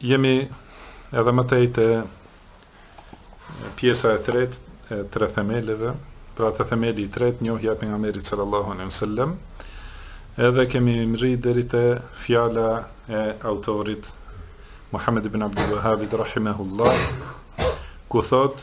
Jemi edhe ma tej te pjesa e tretë e tre themeleve, pra te themeli i tretë njohja e pejgamberit sallallahu alejhi ue sellem. Edhe kemi mri deri te fjala e autorit Muhammed ibn Abdul Wahhabit rahimahullah ku thotë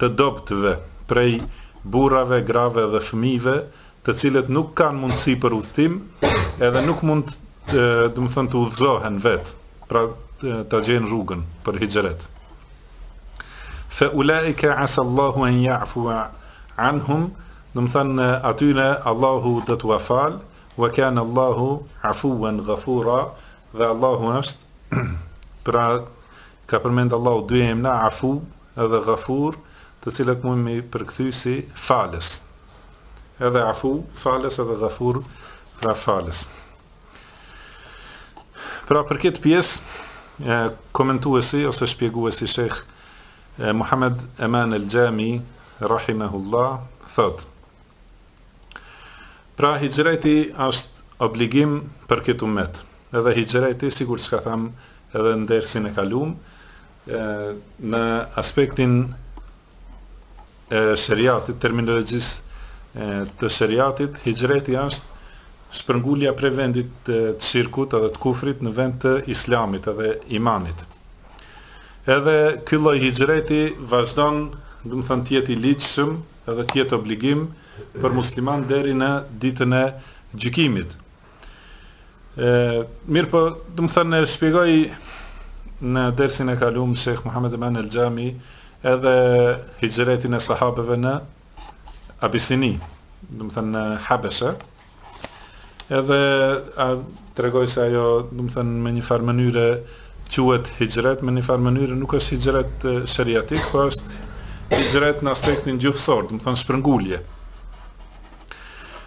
të dobtëve, prej burrave, grave dhe fëmijëve, të cilët nuk kanë mundësi për udhëtim, edhe nuk mund, domethënë, të udhëzohen vetë, pra ta gjejnë rrugën për hixhret. Fa ulaika asallahu an ya'fu anhum, domethënë atyne Allahu do t'ua falë, wa kana Allahu afuwan ghafura, dhe Allahu është pra Ka përmend Allahu dy emna, Afu edhe Ghafur, të cilët mund me i përkthy si falës. Edhe Afu, falës edhe Ghafur, pra falës. Pra për këtë pjesë, komentuesi ose shpjeguesi Sheikh Muhammed Eman El Xhami rahimahullah thotë Pra hixhreti është obligim për këtë umet. Edhe hixhreti, sikur që thamë edhe në dersin e kalum, në aspektin e sheriatit, terminologjisë të sheriatit, hixhreti është shpërngulja prej vendit të shirkut edhe të kufrit në vend të islamit edhe imanit. Edhe ky lloj hixhreti vazhdon, domethënë të jetë i ligjshëm, edhe të jetë obligim për muslimanë deri në ditën e gjykimit. E, mirëpo, domethënë, shpjegoi në dersin e kalum, Shejh Muhammed Eman El Xhami, edhe hixhretin e sahabeve në Abisini, domethënë, Habeshe, Edhe e tregoi se ajo, domethënë me një farë mënyre quhet hixhret, me një farë mënyre nuk është hixhret sheriatik, por është hixhret në aspektin gjuhësor, domethënë shpërngulje.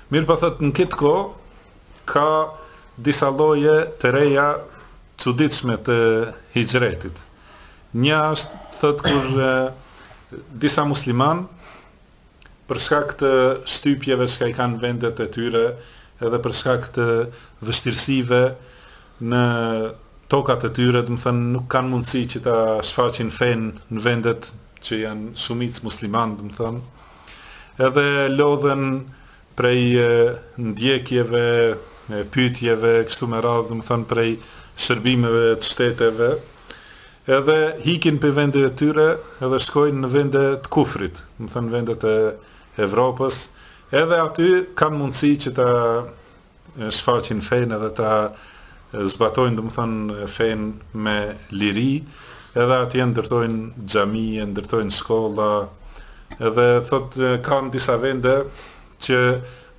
Mirëpo thotë në kit kohë ka disa lloje të reja, të çuditshme të hixhretit. Një është thotë kur disa muslimanë Për shkak të shtypjeve që i kanë në vendet e tyre edhe për shkak të vështirësive në tokat e tyre, domethënë nuk kanë mundësi që ta shfaqin fenë në vendet që janë shumicë muslimanë, domethënë. Edhe lodhen prej ndjekjeve, pyetjeve, kështu me radhë, domethënë prej shërbimeve të shteteve, edhe hikin prej vendet e tyre edhe shkojnë në vende të kufrit, domethënë vendet e Evropës, edhe aty kanë mundësi që ta shfaqin fenë edhe ta zbatojnë domethënë fenë me liri, edhe atje ndërtojnë xhami, ndërtojnë shkolla, edhe thot kanë disa vende që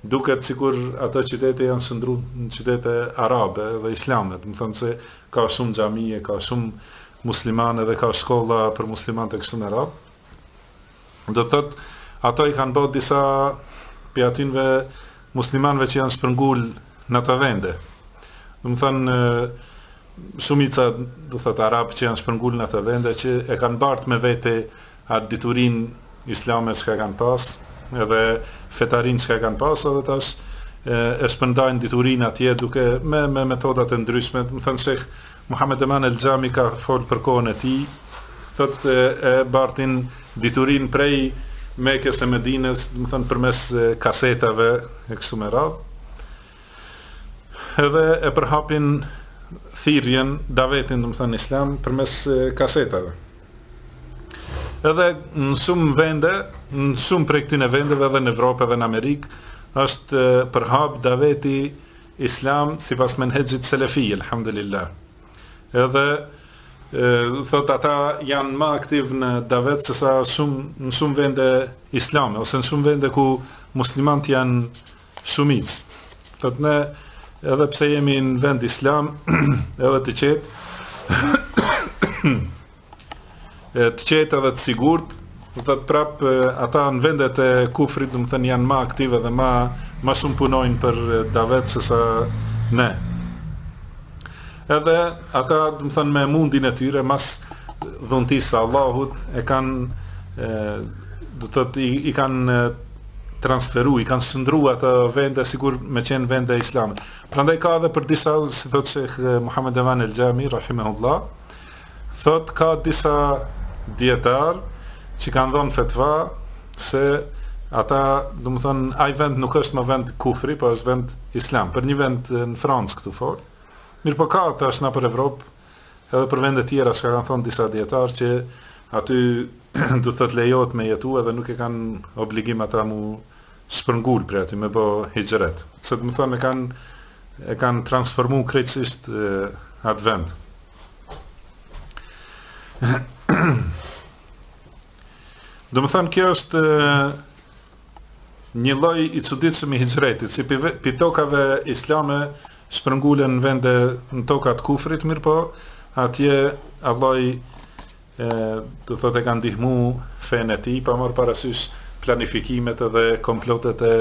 duket sikur ato qytete janë shëndru në qytete arabe dhe islame, domethënë se ka shumë xhami, ka shumë muslimanë dhe ka shkolla për muslimanët e kështu me radhë, Do të thotë ato i kanë bo disa prej atyve muslimanëve që janë shpërngul në ato vende. Domethonë shumica do të thotë arabë që janë shpërngul në ato vende që e kanë bartë me vete atë diturinë islame që kanë pas, edhe fetarinë që kanë pas, edhe tash e shpërndajnë diturinë atje duke me me metoda të ndryshme, domethonë shejh Muhamed Eman El Xhami ka folë për kohën e tij, thotë e bartin diturinë prej Mekës e Medinës, domethonë përmes kasetave e kështu me radhë. Edhe e përhapin thirrjen, davetin, domethonë islam përmes kasetave. Edhe në shumë vende, në shumë prej këtyre vendeve edhe në Evropë edhe në Amerikë, është përhap daveti Islam sipas menhexhit selefi elhamdulillah edhe thotë ata janë ma aktivë në davet se sa shumë në shumë vende islame ose në shumë vende ku muslimanët janë shumicë. Thotë ne edhe pse jemi në vend islam edhe të qetë e të qetë dhe të sigurt, do të thotë prap ata në vendet e kufrit, domethënë janë ma aktivë dhe ma ma shumë punojnë për davet se sa ne. Edhe ata, domethënë me mundin e tyre, mas dhuntisë së Allahut e kanë do të thotë i, i kanë transferu, i kanë shëndrru ato vende, sikur me qenë vende islame. Prandaj ka edhe për disa, si thotë shejh Muhamed Eman El Xhami, Rahimehullah, Thotë ka disa dijetarë që kanë dhonë fetva se ata, domethonë, ai vend nuk është më vend kufri, por është vend islam. Për një vend në Francë këtu folë. Mirëpo ka tash nëpër Evropë, edhe për vende tjera, çka kanë thonë disa dijetarë që aty do të thotë lejohet me jetu edhe nuk e kanë obligim ata mu shpërngul prej aty me bo hixhret. Se domethonë e kanë e kanë transformu krejtësisht atë vend. Domethonë, kjo është një lloj i çuditshëm i hixhretit, si pi tokave islame shpërngulen në vende në tokat e kufrit, mirëpo, atje Allahu i e, do thotë e ka ndihmu fenë e tij pa marrë parasysh planifikimet dhe komplotet e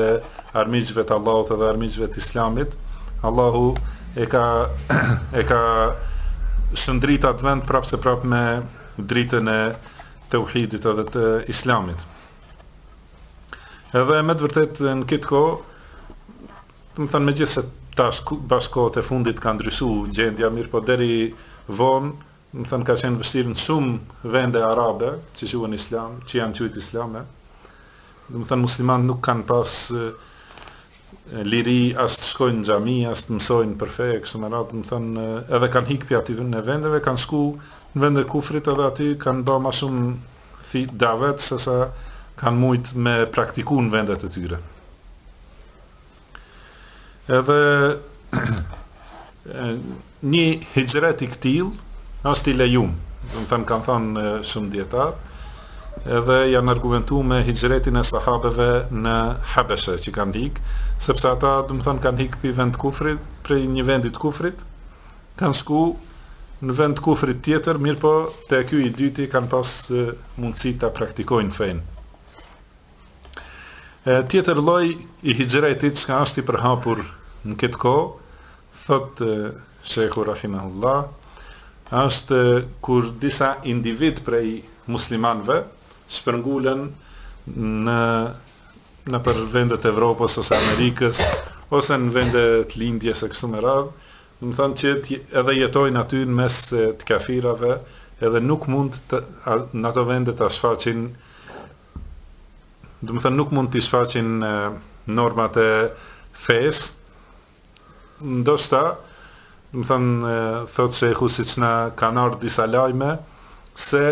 armiqve të Allahut dhe armiqve të Islamit. Allahu e ka, e ka shndrit atë vend prapë se prapë me dritën e teuhidit edhe të Islamit. Edhe me të vërtetë në këtë kohë, domethënë megjithëse tash bash kohët e fundit ka ndryshu gjendja, mirëpo deri vonë, domethënë ka qenë vështirë në shumë vende arabe, që quhen islam, që janë qujt islame, domethënë muslimanët nuk kanë pas liri, as të shkojnë në xhami, as të mësojnë për fe, kështu me radhë, domethënë, edhe kanë hik prej atyne vendeve, kanë shku në vende të kufrit, edhe aty kanë ba ma shumë davet, sesa kanë mujtë me praktiku në vendet e tyre. Edhe një hixhret i këtillë është i lejum, domethënë kanë thënë shumë dijetarë, edhe janë argumentu me hixhretin e sahabeve në Habeshe që kanë hik, sepse ata, domethënë, kanë hik prej vendit të kufrit, prej një vendi të kufrit, kanë shku në vend të kufrit tjetër, mirëpo te ky i dyti kanë pas mundësi ta praktikojnë fenë. E, tjetër lloj i hixhretit çka është i përhapur në këtë kohë, thotë e, shejhu rahimehullah, është kur disa individë prej muslimanve shpërngulen në, nëpër vendet e Evropës ose Amerikës, ose në vendet e Lindjes e kështu me radhë, domethënë që edhe jetojnë aty në mes të kafirave, edhe nuk mund të, në ato vende ta shfaqin domethënë nuk mund t'i shfaqin normat e fesë, ndoshta, domethënë thotë shejhu siç na kanë ardhur disa lajme se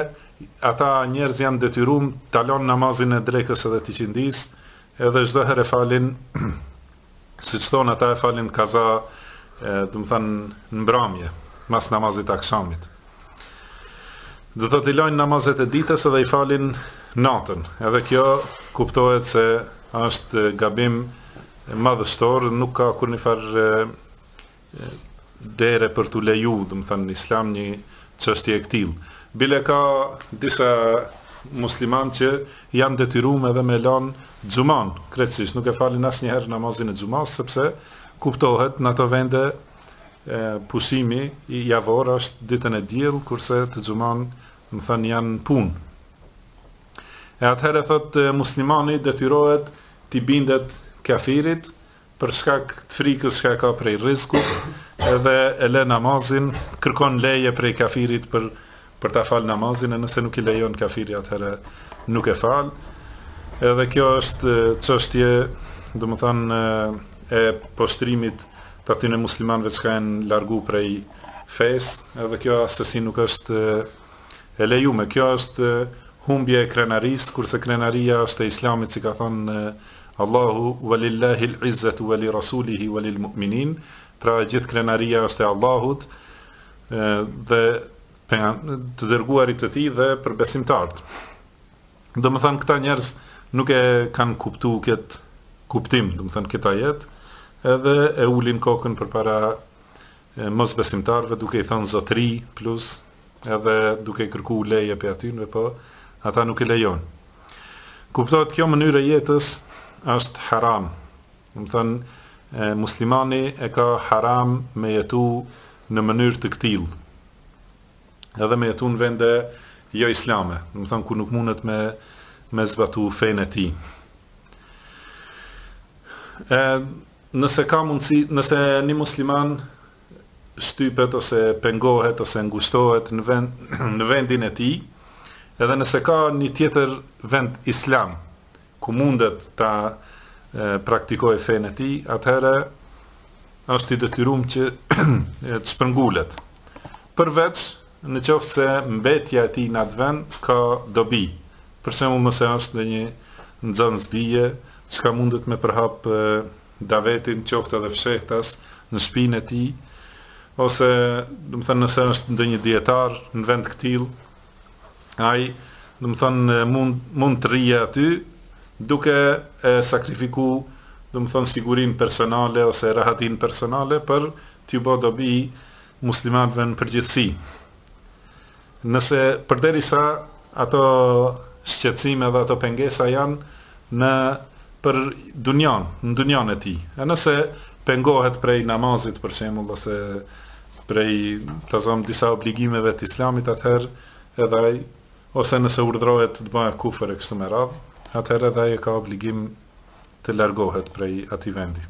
ata njerëz janë detyruar ta lënë namazin e drekës edhe të iqindisë, edhe çdo herë e falin Siç thonë ata e falin kaza, domethënë në mbrëmje, mas namazit të akshamit. Do thotë i lajnë namazet e ditës edhe i falin natën. Edhe kjo kuptohet se është gabim madhështor, nuk ka kurrnjëfarë dere për t'u leju, domethënë në Islam një çështje e këtillë. Bile ka disa muslimanë që janë detyruar edhe me lan xhumanë, krejtësisht nuk e falin asnjëherë namazin e xhumasë sepse kuptohet në ato vende e, pushimi javor është ditën e diel kurse të xhumanë domethënë janë në punë. E atëherë thotë muslimani detyrohet t'i bindet kafirit për shkak të frikës çka e ka prej rrezikut edhe e lë namazin, kërkon leje prej kafirit për ta fal namazin e nëse nuk i lejon kafiri atëherë nuk e fal. Edhe kjo është çështje, domethënë e poshtrimit të atyne muslimanëve çka janë largu prej fesë, edhe kjo asesi nuk është E lejume, kjo është humbje e krenarisë, kurse krenaria është e Islamit, si ka thonë Allahu, "Wa lillahil izzatu wa li rasulihi wa lil mu'minin", pra gjithë krenaria është e Allahut dhe të dërguarit të tij dhe për besimtarët. Domethënë këta njerëz nuk e kanë kuptu këtë kuptim, domethënë këtë ajet, edhe e ulin kokën përpara mosbesimtarëve duke i thënë zotëri plus edhe duke i kërku leje prej atynve po ata nuk i lejojnë kuptohet kjo mënyrë e jetës është haram domethënë muslimani e ka haram me jetu në mënyrë të këtill edhe me jetu në vende jo islame domethënë ku nuk mundet me me zbatu fenë e tij e Nëse ka mundësi, nëse një musliman shtypet ose pengohet ose ngushtohet në vend në vendin e tij, edhe nëse ka një tjetër vend islam ku mundet ta praktikojë fenë e tij, atëherë është i detyrum që të shpërngulet. Përveç në qoftë se mbetja e tij në atë vend ka dobi, Për shembull nëse është ndonjë nxënës dije, çka mundet me përhap davetin qoftë edhe fshehtas në shpinë e tij, ose domethënë nëse është ndonjë dijetar në vend të këtillë, ai domethënë mund mund të rrijë aty duke e sakrifiku domethënë sigurinë personale ose rahatinë personale për t'ju bo dobi muslimanëve në përgjithësi. Nëse përderisa ato shqetësime dhe ato pengesa janë në për dunjanë, në dunjanë e tij. E nëse pengohet prej namazit për shembull ose prej të zëmë disa obligimeve të islamit atëherë edhe ai ose nëse urdhërohet të bëjë kufër e kështu me radhë, atëherë edhe ai e ka obligim të largohet prej atij vendi.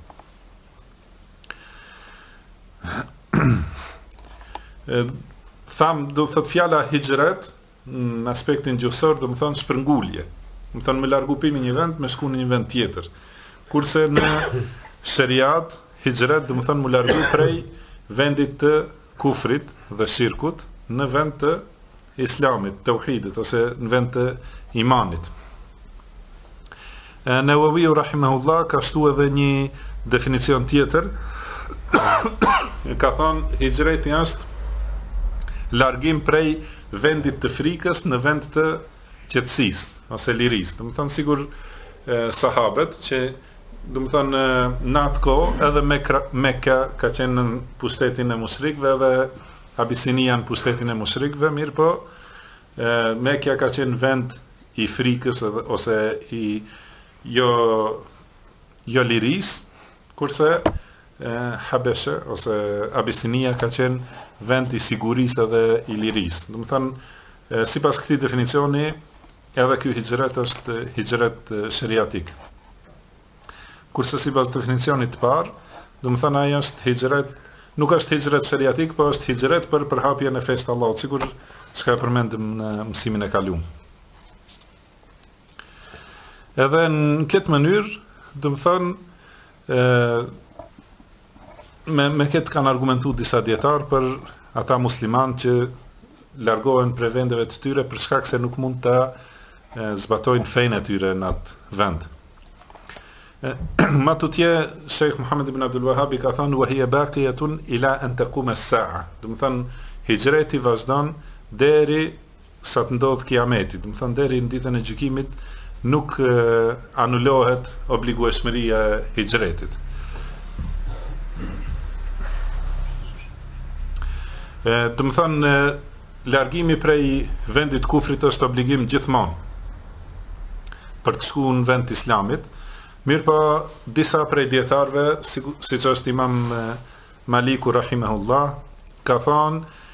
Tham, do thotë fjala hixhret në aspektin gjuhësor, domethonë shpërngulje. Domethonë me u largu prej një vend, me shku në një vend tjetër. Kurse në sheriat, hixhret, domethonë me u largu prej vendit të kufrit dhe shirkut në vend të Islamit, tauhidit ose në vend të imanit. E Neveviu rahimahullah ka shtu edhe një definicion tjetër. ka thënë hixhreti është largim prej vendit të frikës në vend të qetësisë ose lirisë. Domethënë sikur sahabët që domethënë në atë kohë edhe Meka ka qenë në pushtetin e mushrikëve dhe Abisinia në pushtetin e mushrikëve, mirëpo Mekja ka qenë vend i frikës ose i jo jo lirisë, kurse Habeshe ose Abisinia ka qenë vend i sigurisë edhe i lirisë. Domethënë, sipas këtij definicioni, edhe ky hixhret është hixhret sheriatik. Kurse sipas definicionit të parë, domethonë ai është hixhret, nuk është hixhret sheriatik, por është hixhret për përhapjen e fesë të Allahut, sikur çka e përmendëm në mësimin e kaluar. Edhe në këtë mënyrë, domethonë ë me me këtë kanë argumentu disa dijetarë për ata muslimanë që largohen prej vendeve të tyre për shkak se nuk mund ta zbatojnë fenë e tyre në atë vend. Ma tutje, shejh Muhamed ibn Abdulvehabi ka thënë, wa hiya baqiyatun ila an taqum as-sa'a. Domethonë hixhreti vazhdon deri sa të ndodhë kiameti, domethonë deri në ditën e gjykimit nuk anulohet obligueshmëria e hixhretit. Ë, domethonë largimi prej vendit të kufrit është obligim gjithmonë për të shku në vend të islamit. Mirëpo, disa prej dijetarëve, si, siç është imam Maliku Rahimehullah, ka thonë,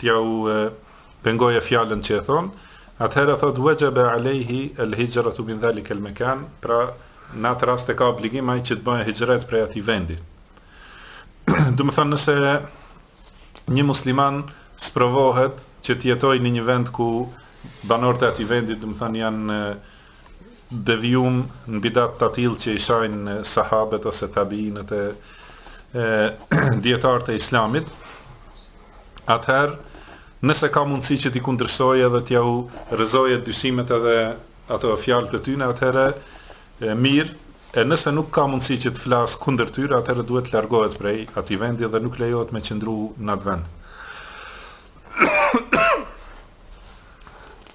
T'jau pengojë fjalën që e thonë, atëherë thotë, Wajaba alejhi el hijratu min dhalika el mekan, pra në atë rast e ka obligim ai që të bëjë hixhret prej atij vendi. Domethonë nëse një musliman sprovohet që të jetojë në një vend ku banorët e atij vendi, domethonë janë devijum n'bidat t'atillë që i shajnë sahabët ose tabiinët e dijetarët e Islamit, atëherë nëse ka mundësi që t'i kundërshtojë edhe t'jau rrëzojë dyshimet edhe ato fjalë të tyne, atëherë mirë, e nëse nuk ka mundësi që të flasë kundër tyre, atëherë duhet të largohet prej atij vendi dhe nuk lejohet me qëndru në atë vend.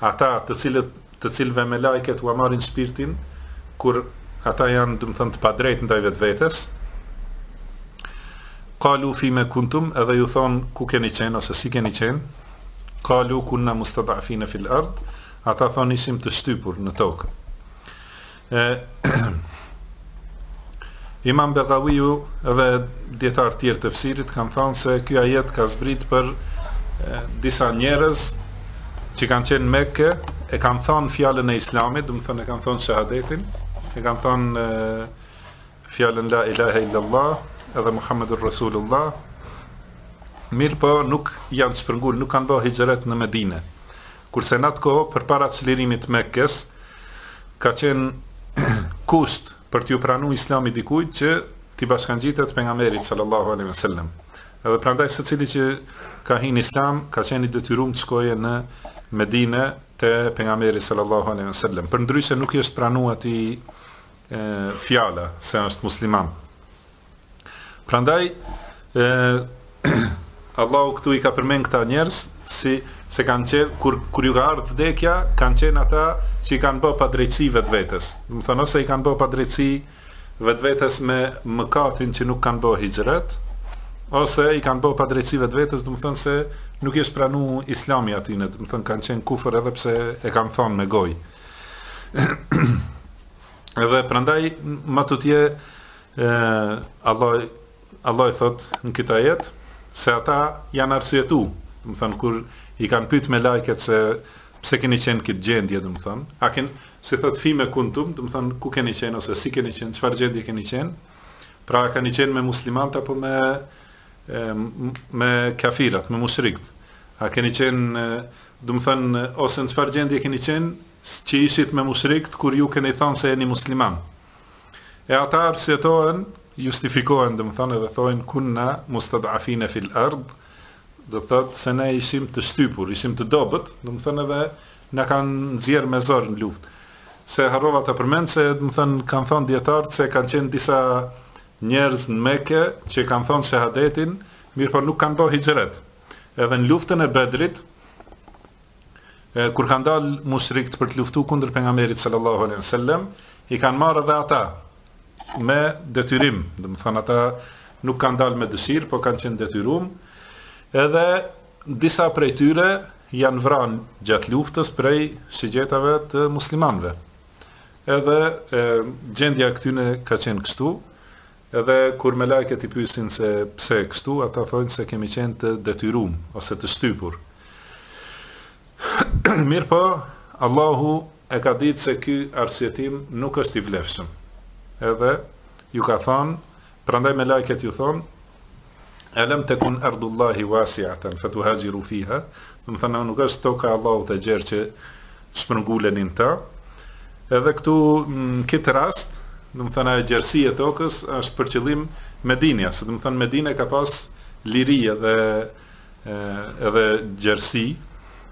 Ata të cilët të cilëve melaiket ua marrin shpirtin kur ata janë domethënë të padrejtë ndaj vetvetes Kalu fime kuntum edhe ju thonë ku keni qenë ose si keni qenë Kalu kunna mustadafina fil ard ata thonë ishim të shtypur në tokë E, imam Begaviu edhe dijetarë tjerë tefsirit kanë thonë se ky ajet ka zbrit për e, disa njerëz që kanë qenë Mekke, e kanë thonë fjalën e islamit, domethonë e kanë thonë shahadetin, e kanë thonë fjalën la ilahe illallah, edhe Muhammedun Resulullah, mirëpo nuk janë shpërngul, nuk kanë bo hixhret në Medine. Kurse n'atë kohë, përpara çlirimit t'Mekkes, ka qenë kusht për t'iu pranu Islami dikujt që t'i bashkangjitet Pejgamberit sallallahu alejhi ve sellem. Edhe prandaj secili që ka hi n'Islam ka qenë i detyruar të shkojë në Medinë te Pejgamberi sallallahu alejhi ve sellem. Përndryshe nuk i është pranuar atij fjala se është musliman. Prandaj ë Allahu këtu i ka përmend këta njerëz si se kanë qenë kur kur ju ka ardhur vdekja, kanë qenë ata që i kanë bo padrejtësi vetvetes. Domethonë ose i kanë bo padrejtësi vetvetes me mëkatin që nuk kanë bo hixhret, ose i kanë bo padrejtësi vetvetes, domethonë se nuk i është pranu Islami atyne, domethonë kanë qenë n'kufër edhe pse e kanë thënë me gojë. edhe prandaj më tutje E, Allah, Allahu thotë në këtë ajet, se ata janë arsyetu, domethënë, kur i kanë pytë melaiket se pse keni qenë n'këtë gjendje, domethënë, a ken, se thotë fime kuntum, domethënë, ku keni qenë, ose si keni qenë, çfarë gjendje keni qenë, pra a keni qenë me muslimant, apo me, me kafirat, me mushrikt, a keni qenë, domethënë, ose në çfarë gjendje keni qenë, që ishit me mushrikt, kur ju keni thënë se jeni muslimanë, E ata arsyetohen, justifikohen, domethënë edhe thonë kunna mustad'afina fil ard, do të thotë se ne ishim të shtypur, ishim të dobët, domethënë edhe na kanë nxjerr me zor në luftë. Se harrova të përmend se domethënë kanë thënë dijetarët se kanë qenë disa njerëz në Mekë që kanë thënë shahadetin, mirëpo nuk kanë bërë hixhret. Edhe në luftën e Bedrit, kur kanë dalë mushrikët për të luftu kundër pejgamberit sallallahu alejhi ve sellem, i kanë marrë edhe ata me detyrim, domethonë ata nuk kanë dalë me dëshirë, por kanë qenë t'detyrum. Edhe disa prej tyre janë vra n' gjatë luftës prej shigjetave të muslimanëve. Edhe e, gjendja e këtyne ka qenë kështu, Edhe kur melajket i pyesin se pse kështu, ata thonë se kemi qenë të detyrum, ose të shtypur. Mirëpo, Allahu e ka ditë se ky arsyetim nuk është i vlefshëm. Edhe ju ka thënë, prandaj melajket ju thonë, Alam takun ardullahi wasi'atan fatuhajiru fiha, domethënë nuk është toka e Allahut e gjerë që shpërnguleni në ta. Edhe këtu në këtë rast, domethënë ajo gjerësi e tokës është për qëllim Medinja, se domethënë Medina ka pas liri edhe edhe gjerësi,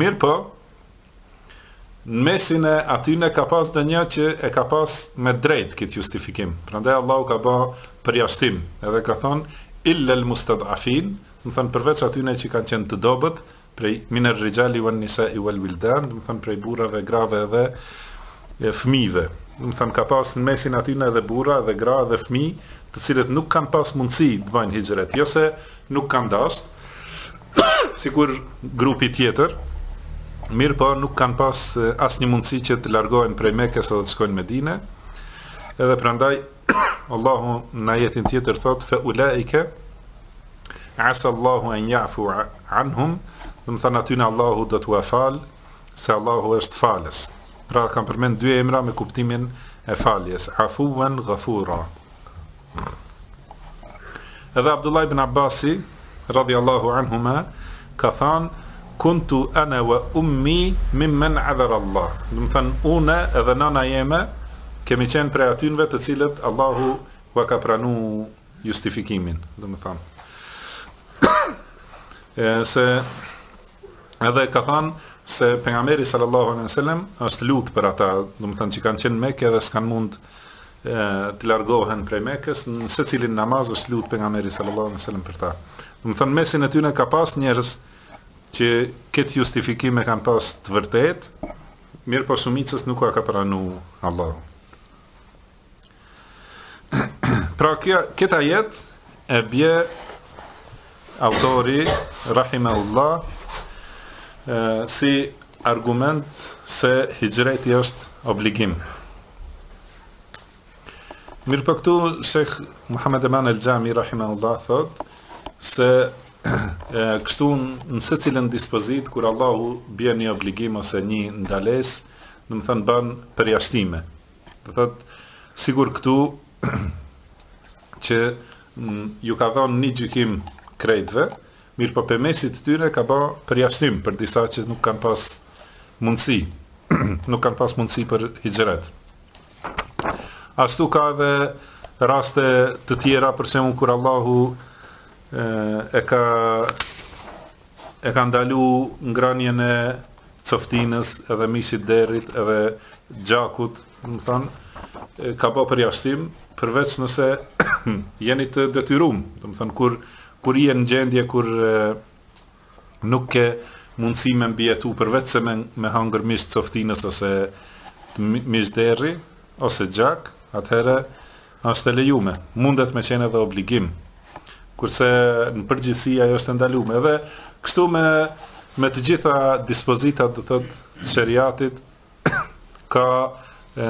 Mirëpo, në mesin e atyne ka pas edhe njerëz që e kanë pas me drejt këtë justifikim. Prandaj Allahu ka ba përjashtim edhe ka thonë, illel mustad'afin, domethënë përveç atyne që kanë qenë të dobet, prej miner rigjali uen nisai uel vildan, domethënë prej burrave, grave edhe e fmive. Domethënë ka pas në mesin atyne edhe burra, edhe gra, edhe fmi, të cilët nuk kanë pas mundësi të bëjnë hijret, jo se nuk kanë dasht, sikur grupi tjetër, mirëpo nuk kanë pas asnjë mundësi që të largohen prej Mekës edhe të shkojnë Medine, edhe prandaj Allahu në ajetin tjetër thot fe ulaike asa Allahu en jafu anhum domethënë atyne Allahu do t'ua falë se Allahu është falës pra ka përmend dy emra me kuptimin e faljes afuven gafura Edhe Abdullah ibn Abbasi radhiyallahu anhuma ka thënë kuntu ana wa ummi mimman adhara Allah. Domethënë unë edhe nana jeme kemi qenë prej atynve të cilët Allahu ua ka pranu justifikimin, domethënë. se Edhe ka thënë se pejgamberi sallallahu alejhi ve sellem është lut për ata, domethënë që kanë qenë në Mekë dhe s'kan mund të largohen prej Mekës, në secilin namaz është lut pejgamberi sallallahu alejhi ve sellem për ta. Domethënë n'mesin e tyre ka pas njerëz që këtë justifikim e kanë pas të vërtetë, mirëpo shumicës nuk ua ka pranu Allahu. Pra kjo, këtë ajet e bje autori, rahimehullah, si argument se hijreti është obligim. Mirëpo këtu, Shekh Muhammed Eman El Xhami, rahimehullah, thot, se kështu në secilën dispozit, kur Allahu bje një obligim ose një ndales, domethënë ban përjashtime. Domethënë sikur këtu që ju ka dhënë një gjykim krejtëve, mirëpo prej mesit të tyre ka ba përjashtim për disa që nuk kanë pas mundësi, nuk kanë pas mundësi për hixhret. Ashtu ka edhe raste të tjera, për shembull kur Allahu e, e ka E ka ndalu ngranjen e coftinës edhe mishit derrit edhe gjakut, domethënë, ka ba përjashtim, përveç nëse jeni të detyrum, domethënë, kur, kur je në gjendje, kur e, nuk ke mundësi me mbijetu, përveç se me, me hangër mish të coftinës ose mish derri, ose gjak, atëherë Është e lejume, mundet me qenë edhe obligim, kurse në përgjithësi ajo është e ndalume. Edhe kështu me me të gjitha dispozitat, do thotë, sheriatit ka ë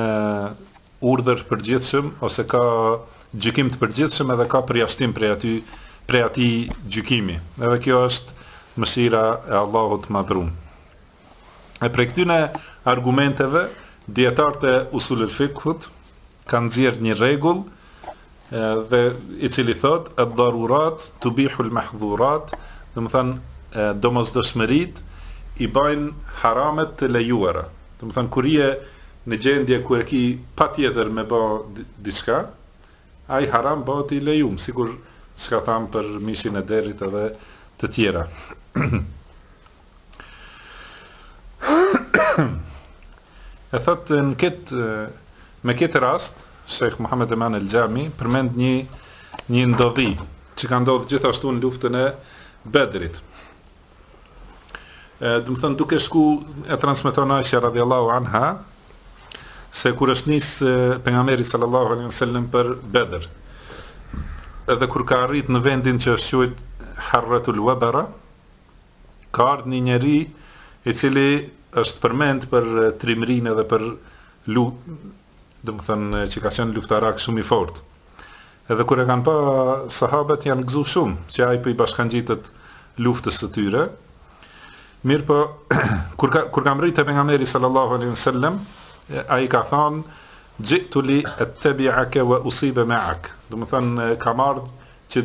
urdhër të përgjithshëm ose ka gjykim të përgjithshëm edhe ka përjashtim prej aty prej atij gjykimi. Edhe kjo është mëshira e Allahut të Madhërum. E prej këtyne argumenteve, dijetarët e usulul fikhut, kanë nxjerrë një regull, edhe i cili thotë, ed-darurat tubihul mahdhurat, domethënë, domosdoshmëritë, i bajnë haramet të lejuara. Domethënë, kur je në gjendje kur e ki patjetër me ba diçka, ai haram bahet i lejum, sikur çka thamë për mishin e derrit edhe të tjera. e thotë në këtë me këtë rast Shejh Muhammed Eman El Xhami përmend një një ndodhi që ka ndodhë gjithashtu në luftën e Bedrit. Ë, domethënë duke shku e transmeton Aisha radhiyallahu anha se kur është nis pejgamberi sallallahu alaihi wasallam për Bedr. Edhe kur ka arrit në vendin që është quajt Harratul Wabara, Ka ardhë një njeri i cili është përmend për trimërinë dhe për lu, domethënë që ka qenë luftarak shumë i fortë. Edhe kur e kanë pa sahabët janë gëzu shumë që ai po i bashkangjitet luftës së tyre. Mirëpo, kur, ka, kur ka mrri te pejgamberi sallallahu alaihi sallam, ai ka thanë, xhi'tu li ettebiake ve usibe meake. Domethënë, kam ardhë që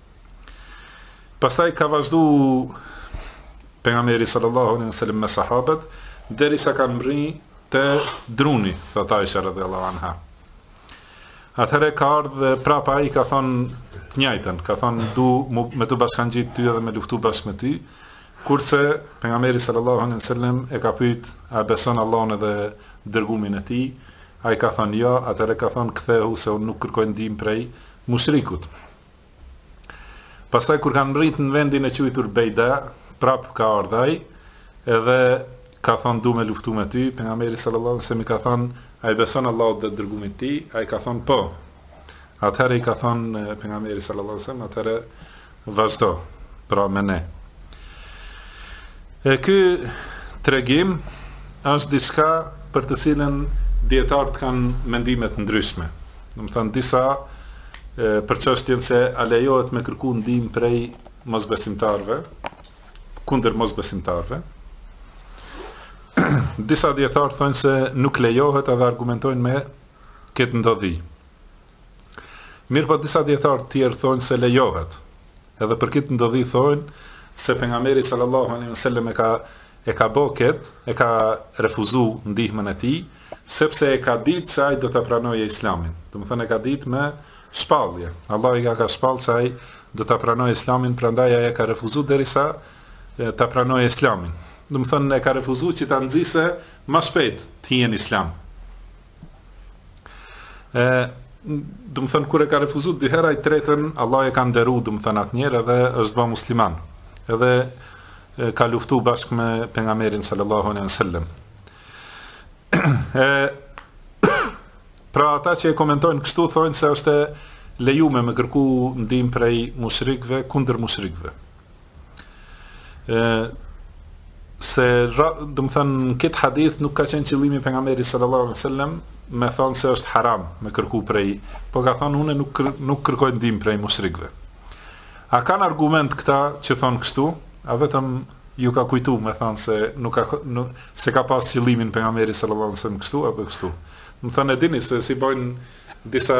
Pastaj ka vazhdu pejgamberi sallallahu alaihi wasallam me sahabët derisa kanë mri te druni, thot Aisha radhiyallahu anha. Atëherë ka ardhur prapa ai i ka thon të njëjtën, ka thon du me të bashkangjit ty edhe me luftu bashkë me ty. Kurse pejgamberi sallallahu alaihi wasallam e ka pyet a beson Allahun edhe të dërgumin e tij, ai ka thon jo, atëherë ka thon kthehu se unë nuk kërkoj ndihmë prej mushrikut. Pastaj kur kanë mrrit në vendin e quajtur Bejda, prap ka ardhur ai edhe ka thënë du me luftu me ty, pejgamberi sallallahu alajhi wasallam i ka thënë a i beson Allahut dhe të dërgumit të tij, ai ka thënë po. Atëherë i ka thënë pejgamberi sallallahu alajhi wasallam atëherë vazhdo pra me ne. E ky tregim është diçka për të cilën dietarët kanë mendime të ndryshme. Domethënë disa për çështjen se a lejohet me kërku ndihmë prej mosbesimtarëve kundër mosbesimtarëve. Disa dietar thonë se nuk lejohet edhe argumentojnë me këtë ndodhi. Mirëpo disa dietar të tjerë thonë se lejohet. Edhe për këtë ndodhi thojnë se pejgamberi sallallahu alejhi ve sellem e ka e ka bo kët, e ka refuzu ndihmën e tij, sepse e ka dit se ai do ta pranoje Islamin. Domethënë e ka dit me shpallje. Allah i ka ka shpall se ai do ta pranoje Islamin, prandaj ai e ka refuzu derisa ta pranoje Islamin. Domethënë e ka refuzu që ta nxise ma shpejt të hije në Islam. E, domethënë, kur e ka refuzu dy herë e të tretën, Allah e ka nderu, domethënë, atë njeri edhe është ba musliman. Edhe e, ka luftu bashkë me pejgamberin sallallahu alejhi wasallam. E, pra ata që e komentojnë kështu, thonë se është e lejume me kërku ndihmë prej mushrikve, kundër mushrikve. se domethënë në këtë hadith nuk ka qenë qëllimi i pejgamberit sallallahu alaihi wasallam me thon se është haram me kërku prej, po ka thon unë nuk nuk kërkoj ndihmë prej mushrikëve. A kanë argument këta që thonë kështu? A vetëm iu ka kujtu me thon se nuk ka nuk, s'e ka pas qëllimin pejgamberi sallallahu alaihi wasallam kështu apo kështu. Domethënë e dini se si bojnë Disa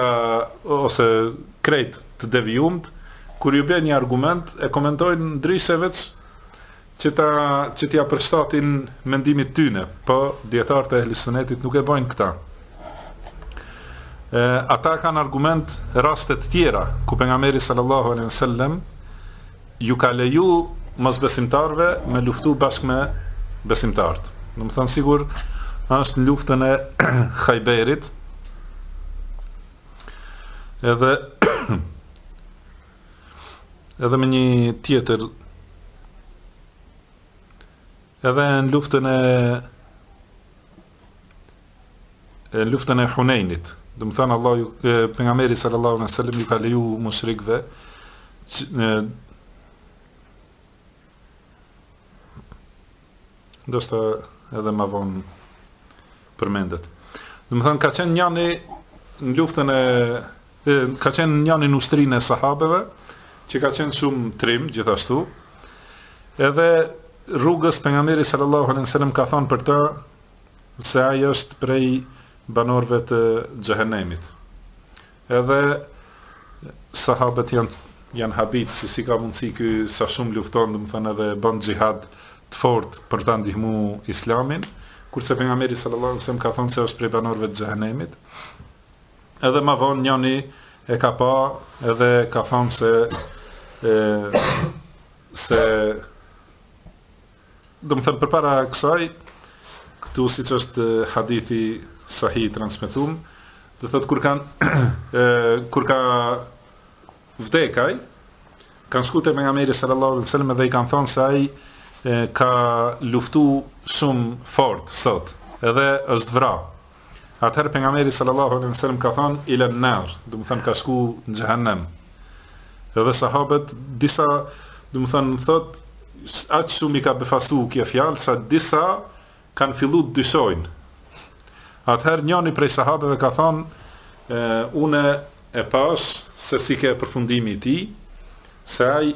ose krejt të devijumtë kur iu bjen një argument e komentojnë ndryshe veç që ta që t'ia përshtatin mendimit tyne, po dietarët e ehli sunetit nuk e bojnë këtë. E, ata kanë argument raste të tjera ku pejgamberi sallallahu alejhi wasallam Ju ka leju mosbesimtarëve me luftu bashkë me besimtarët. domethënë sikur është në luftën e Hajberit. Edhe edhe me një tjetër edhe në luftën e në luftën e Hunejnit. Domethënë Allahu pejgamberi sallallahu alaihi wasallam i ka leju mushrikëve ndoshta edhe ma vonë përmendet. Domethënë ka qenë njani në luftën e Ka qenë njani në ushtrinë e sahabeve, që ka qenë shumë trim, gjithashtu, edhe rrugës pejgamberi sallallahu alaihi sallam ka thonë për të se ai është prej banorve të xhehenemit. Edhe sahabët janë, janë habit, se si ka mundësi ky sa shumë lufton, domethënë edhe bën xhihad të fortë për ta ndihmu islamin, kurse pejgamberi sallallahu alaihi sallam ka thonë se është prej banorëve të xhehenemit. Edhe ma vonë njoni e ka pa edhe ka thonë se e, se domethënë përpara kësaj këtu siç është hadithi sahih i transmetum do thotë kur kanë kur ka vdek ai kanë shku te pejgamberi sallallahu alaihi wasallam dhe i kanë thonë se ai ka luftu shumë fort sot, edhe është vra. Atëherë pejgamberi sallallahu alejhi wasallam ka thonë ila nar, domethënë ka shku në xhehenem. Edhe sahabët disa, domethënë thotë aq shumë i ka befasu kjo fjalë sa disa kanë fillu të dyshojnë. Atëherë njoni prej sahabeve ka thonë unë e pashë se si ke përfundimi i tij, se ai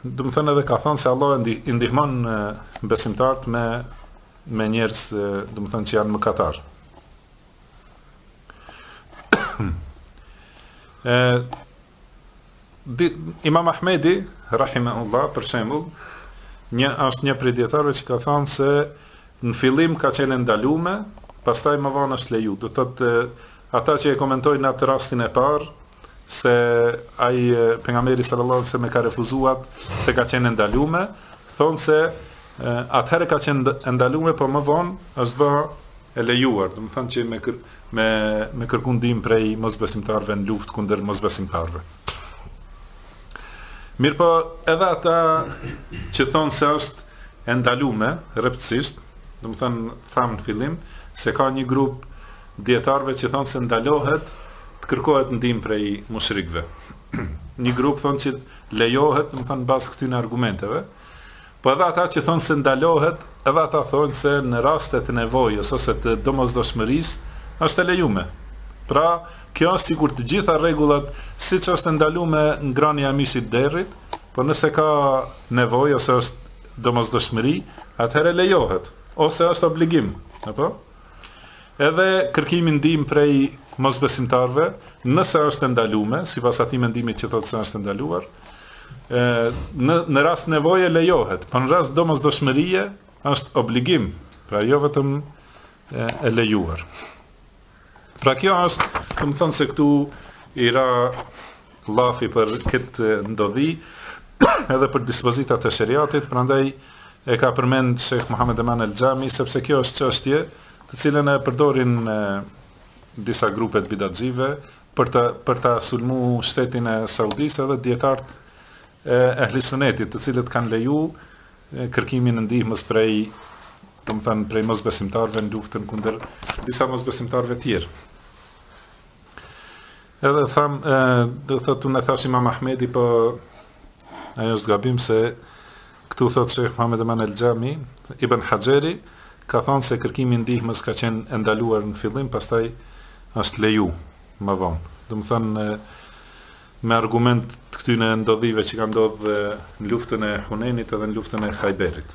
Domethënë edhe ka thonë se Allah i ndihmon besimtarët me me njerëz, domethënë që janë mëkatarë. Ë, Imam Ahmedi rahimahullah për shembull, një është një prej dijetarëve që ka thonë se në fillim ka qenë e ndalume, pastaj më vonë është leju. Do thotë ata që e komentojnë atë rastin e parë, se ai pejgamberi sallallahu alajhi wasallam e ka refuzu pse ka qenë e ndalume, thonë se atëherë ka qenë e ndalume, por më vonë është bo e lejuar, domethënë që me kër, me me kërku ndihmë prej mosbesimtarëve në luftë kundër mosbesimtarëve. Mirëpo edhe ata që thonë se është e ndalume, rreptësisht, domethënë thamë në fillim, se ka një grup Dijetarëve që thonë se ndalohet të kërkohet ndihmë prej mushrikëve. Një grup thonë që lejohet, domethonë në bazë këtyre argumenteve. Po edhe ata që thonë se ndalohet, edhe ata thonë se në raste të nevojës ose të domosdoshmërisë është e lejume. Pra, kjo është sikur të gjitha rregullat, siç është e ndalume ngrënia e mishit të derrit, por nëse ka nevojë ose është domosdoshmëri, atëherë lejohet ose është obligim, apo? Edhe kërkimi i ndihmës prej mosbesimtarëve, nëse është e ndaluar, sipas atij mendimit që thotë se është e ndaluar, në në rast nevoje lejohet, por në rast domosdoshmërie është obligim, pra jo vetëm e lejuar. Pra kjo është, domethonë se këtu i ra llafi për këtë ndodhi edhe për dispozitat e sheriatit, prandaj e ka përmend Shejh Muhamed Eman El Xhami sepse kjo është çështje të cilën e përdorin e, disa grupe të bidatxhive për të për ta sulmu shtetin e Saudisë edhe dijetarët e ehli sunetit, të cilët kanë leju kërkimin e ndihmës prej domethonë prej mosbesimtarve në luftën kundër disa mosbesimtarve tjerë. Edhe tham, e, domethonë unë e thash imam Ahmedi, po ajo është gabim se këtu thotë Shejh Muhamed Eman El Xhami, Ibn Haxheri, ka thonë se kërkimi i ndihmës ka qenë e ndaluar në fillim, pastaj është leju ma vonë. Domethonë, me argument të këtyne ndodhive që ka ndodhë në luftën e Hunejnit edhe në luftën e Hajberit.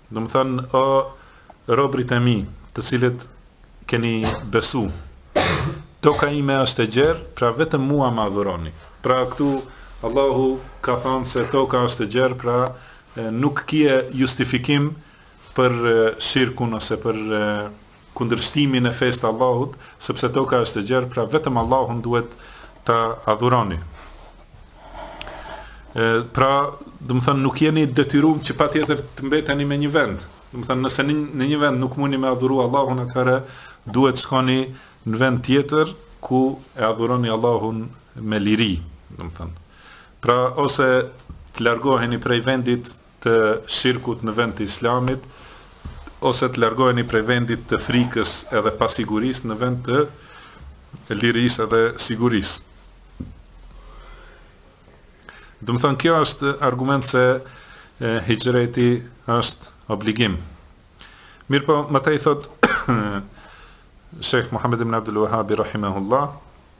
Domethënë, o robërit e mi, të cilët keni besu, toka ime është e gjerë, pra vetëm mua më adhuroni. Pra këtu, Allahu ka thonë se toka është e gjerë, pra nuk ki justifikim për shirkun ose për kundërshtimin e fesë të Allahut, sepse toka është e gjerë, pra vetëm Allahun duhet ta adhuroni. Ë pra, domethonë nuk jeni të detyrum që patjetër të mbeteni me një vend. Domethonë nëse në një vend nuk mundni me adhuru Allahun atëherë duhet të shkoni në vend tjetër ku e adhuroni Allahun me liri, domethonë. Pra ose të largoheni prej vendit të shirkut në vend të Islamit ose të largoheni prej vendit të frikës edhe pasigurisë në vend të lirisë edhe sigurisë. Domethonë kjo është argument se hixhreti është obligim. Mirëpo, më tej thotë Shejh Muhamed ibn Abdul Vehab rahimahullah,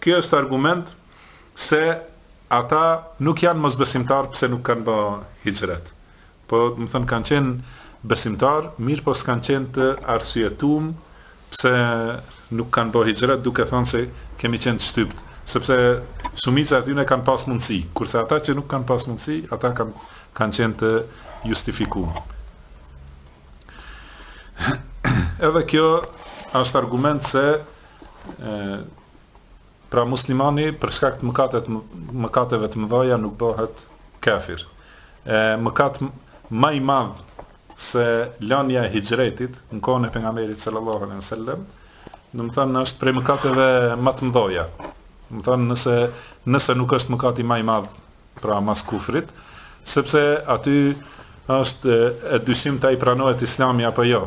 Kjo është argument se ata nuk janë mosbesimtar pse nuk kanë bë hixhret. Po, domethënë kanë qenë besimtar, mirë po s'kanë qenë të arsyetuam pse nuk kanë bë hixhret duke thënë se kemi qenë të shtypt, sepse shumica e tyre kanë pas mundësi, kurse ata që nuk kanë pas mundësi, ata kanë kanë qenë të justifikuar. Edhe kjo është argument se Pra muslimani për shkak të mëkateve mëkateve të mëdha nuk bëhet kafir. E mëkat më i madh se lënia e hixhretit në kohën e pejgamberit sallallahu alaihi wasallam, domethënë është prej mëkateve më të mëdha. Domethënë nëse nëse nuk është mëkati më i madh pra mas kufrit, sepse aty është e dyshimtë i pranohet islami apo jo.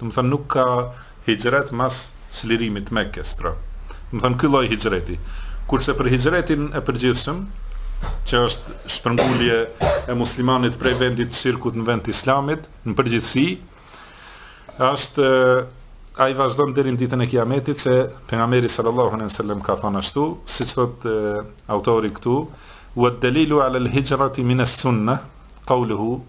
Domethënë nuk ka hixhret mas çlirimit të Mekës, pra. Domethënë ky lloj hixhreti. Kurse për hixhretin e përgjithshëm, që është shpërngulje e muslimanit prej vendit të shirkut në vend të islamit, në përgjithësi, është ai vazhdon deri n'ditën e kiametit se pejgamberi sallallahu alaihi wasallam ka thonë ashtu, siç thot e, autori këtu, ue delilu alel hixhrati mine sunne, kauluhu,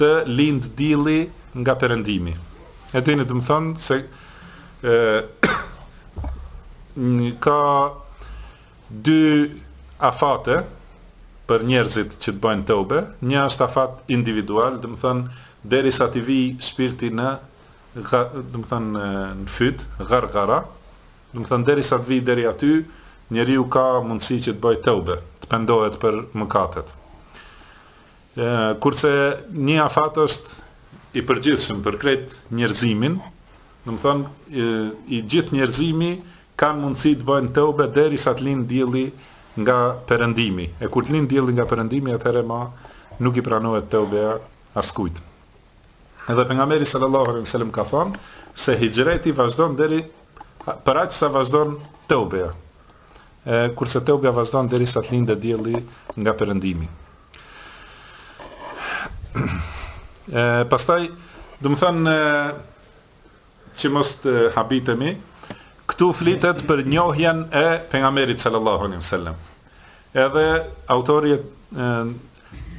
të lindë dielli nga perëndimi. E dini domethënë se ka dy afate për njerëzit që të bëjnë teube, një është afat individual, domethënë derisa të vi shpirti në domethënë në fyt, gargara, domethënë derisa të vi deri aty, njeriu ka mundësi që të bëjë teube, të pendohet për mëkatet. Kurse një afat është i përgjithshëm për krejt njerëzimin, domethënë i gjithë njerëzimi kanë mundësi të bëjnë teube derisa të lind dielli nga perëndimi. E kur të lind dielli nga perëndimi, atëherë më nuk i pranohet teubeja askujt. Edhe pejgamberi sallallahu alaihi wasallam ka thënë se hixhreti vazhdon deri për aq sa vazhdon teubeja. e, kurse teubeja vazhdon derisa të lindë dielli nga perëndimi. E, pastaj, domethënë që mos të habitemi, këtu flitet për njohjen e pejgamberit sallallahu alaihi wasallam. Edhe autori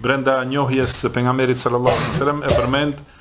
brenda njohjes së pejgamberit sallallahu alaihi wasallam e përmend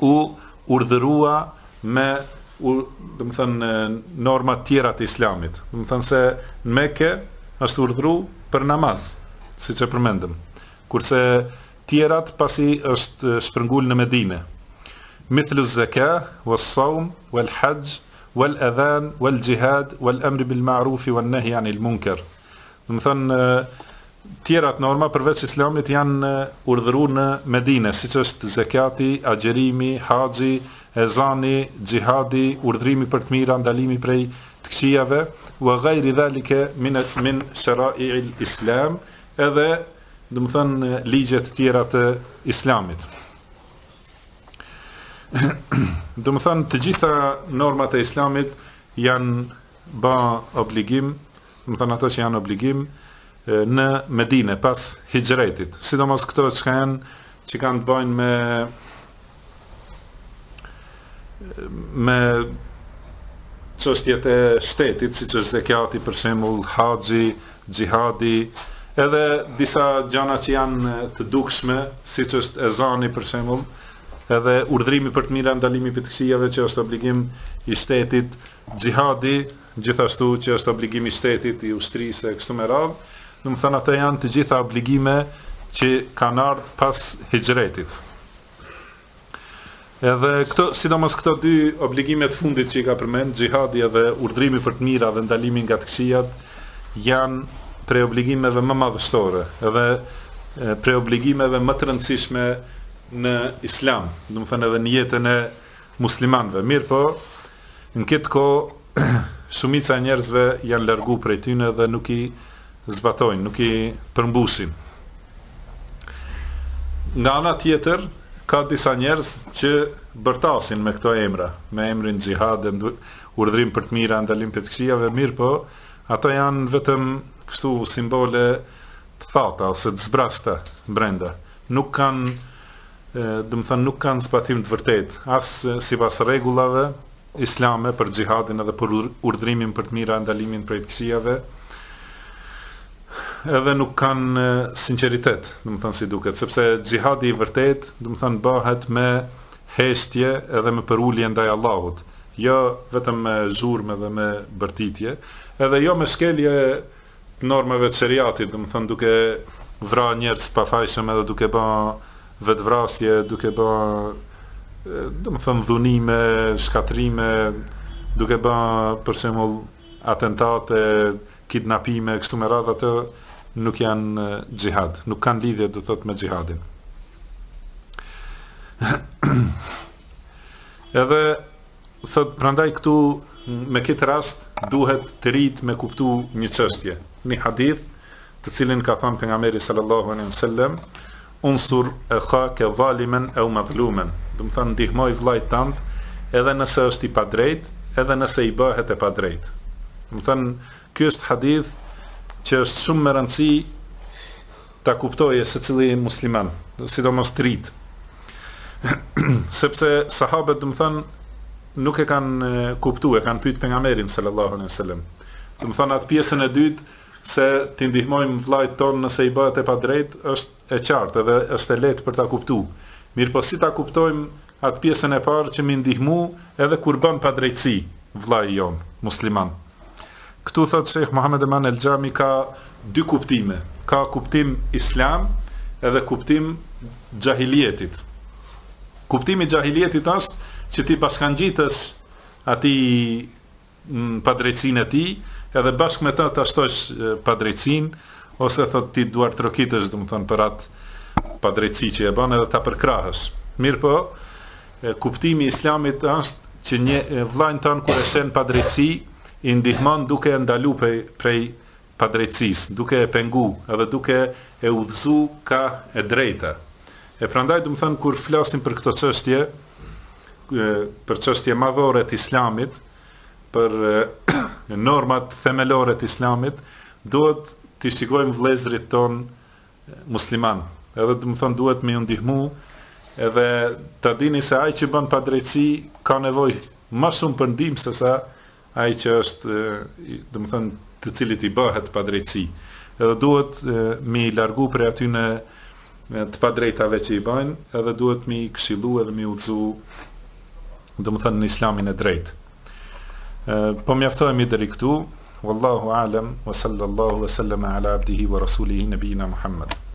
u urdhërua me u, domethënë normat tjera të Islamit. Domethënë se në Mekë është urdhëru për namaz, siç e përmendëm. Kurse tjerat pasi është shpërngul në Medinë. Mithlu zekati ves-saumi vel-haxhi vel-edhan vel-xhihad vel-emri bil-ma'rufi ven-nehji anil-munker. Domethënë, tjerat norma përveç islamit janë urdhëru në Medine, siç është zekati, agjërimi, haxhi, ezani, xhihadi, urdhërimi për të mira, ndalimi prej të këqijave, ve gajri dhalike min, min sherai'il islam, edhe, domethënë, ligjet tjera të islamit. Domethënë, të gjitha normat e islamit janë ba obligim, domethënë ato që janë obligim në Medinë pas hixhretit, sidomos këto që kanë që kanë të bajnë me me çështjet e shtetit, siç është zekati për shembull, haxhi, xhihadi, edhe disa gjana që janë të dukshme, siç është ezani për shembull, edhe urdhrimi për të mira, ndalimi prej të këqijave që është obligim i shtetit, Xhihadi, gjithashtu, që është obligim i shtetit, i ushtrisë e kështu me radhë, domethënë ato janë të gjitha obligime që kanë ardhë pas Hixhretit. Edhe këto, sidomos këto dy obligime të fundit që i ka përmend, xhihadi edhe urdhrimi për të mira dhe ndalimi nga të këqijat, janë prej obligimeve më madhështore, edhe prej obligimeve më të rëndësishme në Islam, domethënë edhe në jetën e muslimanëve, mirëpo në këtë kohë shumica e njerëzve janë larguar prej tyne dhe nuk i zbatojnë, nuk i përmbushin. Nga ana tjetër, ka disa njerëz që bërtasin me këto emra, me emrin xhihad, urdhrim për të mira, ndalim prej të këqijave, mirëpo, ato janë vetëm kështu simbole të thata ose të zbrasta brenda. Nuk kanë Domethënë nuk kanë zbatim të vërtetë, as sipas rregullave islame për xhihadin edhe për urdhërimin për të mira e ndalimin prej të këqijave, edhe nuk kanë sinqeritet, domethënë si duket, sepse xhihadi i vërtetë, domethënë bëhet me heshtje edhe me përulje ndaj Allahut, jo vetëm me zhurmë dhe me bërtitje, edhe jo me shkelje të normave të sheriatit, domethënë duke vra njerëz të pafajshëm edhe duke ba vetëvrasje, duke ba domethënë dhunime, shkatërrime, duke ba për shembull atentate, kidnapime kështu me radhë ato nuk janë xhihad, nuk kanë lidhje do thotë me xhihadin. edhe Thotë, prandaj këtu me këtë rast duhet të ritë me kuptu një çështje, një hadith, të cilin ka thënë pejgamberi sallallahu alejhi ve sellem, unsur akhaka zaliman aw mazluman, domethënë ndihmoji vëllait tënd edhe nëse është i padrejtë, edhe nëse i bëhet e padrejtë. Domethënë ky është hadith që është shumë me rëndësi ta kuptojë secili musliman, sidomos të ritë. Sepse sahabët, domethënë, nuk e kanë kuptu, e kanë pyt pejgamberin sallallahu alaihi wasallam. Domethënë atë pjesën e dytë se t'i ndihmojmë vllait tonë nëse i bëhet e padrejtë, është e qartë edhe është e lehtë për ta kuptu. Mirëpo si ta kuptojmë Atë pjesën e parë që m'i ndihmu edhe kur bën padrejtësi vllai jonë musliman. Këtu thotë Shejh Muhamed Eman El Xhami ka dy kuptime, ka kuptim islam edhe kuptim xhahiljetit. Kuptimi i xhahiljetit është që t'i bashkangjitesh atij në padrejtësinë e tij, edhe bashkë me të ta shtosh padrejtësinë, ose thotë t'i duartrokitësh, domethënë për atë padrejtësi që e bën edhe ta përkrahësh. Mirpo, kuptimi i Islamit është që një vllajën tan kur e sheh n'padrejtësi, i ndihmon duke e ndalu prej padrejtësisë, duke e pengu edhe duke e udhëzu ka e drejta. E prandaj domethënë kur flasim për këto çështje, për çështje madhore të Islamit, për normat themelore të Islamit, duhet t'i shikojmë vëllezërit tonë muslimanë. Edhe domethënë duhet me ju ndihmu edhe ta dini se ai që bën padrejtësi ka nevojë më shumë për ndihmë sesa Ai që është, domethënë, të cilit i bëhet padrejtësi, edhe duhet me i largu prej atyne të padrejtave që i bajnë, edhe duhet me i këshillu edhe me i udhëzu, domethënë, në islamin e drejtë. Po mjaftohemi deri këtu. Wallahu alem, wa sallallahu wa sallama ala abdihi wa rasulihi nabina Muhammad.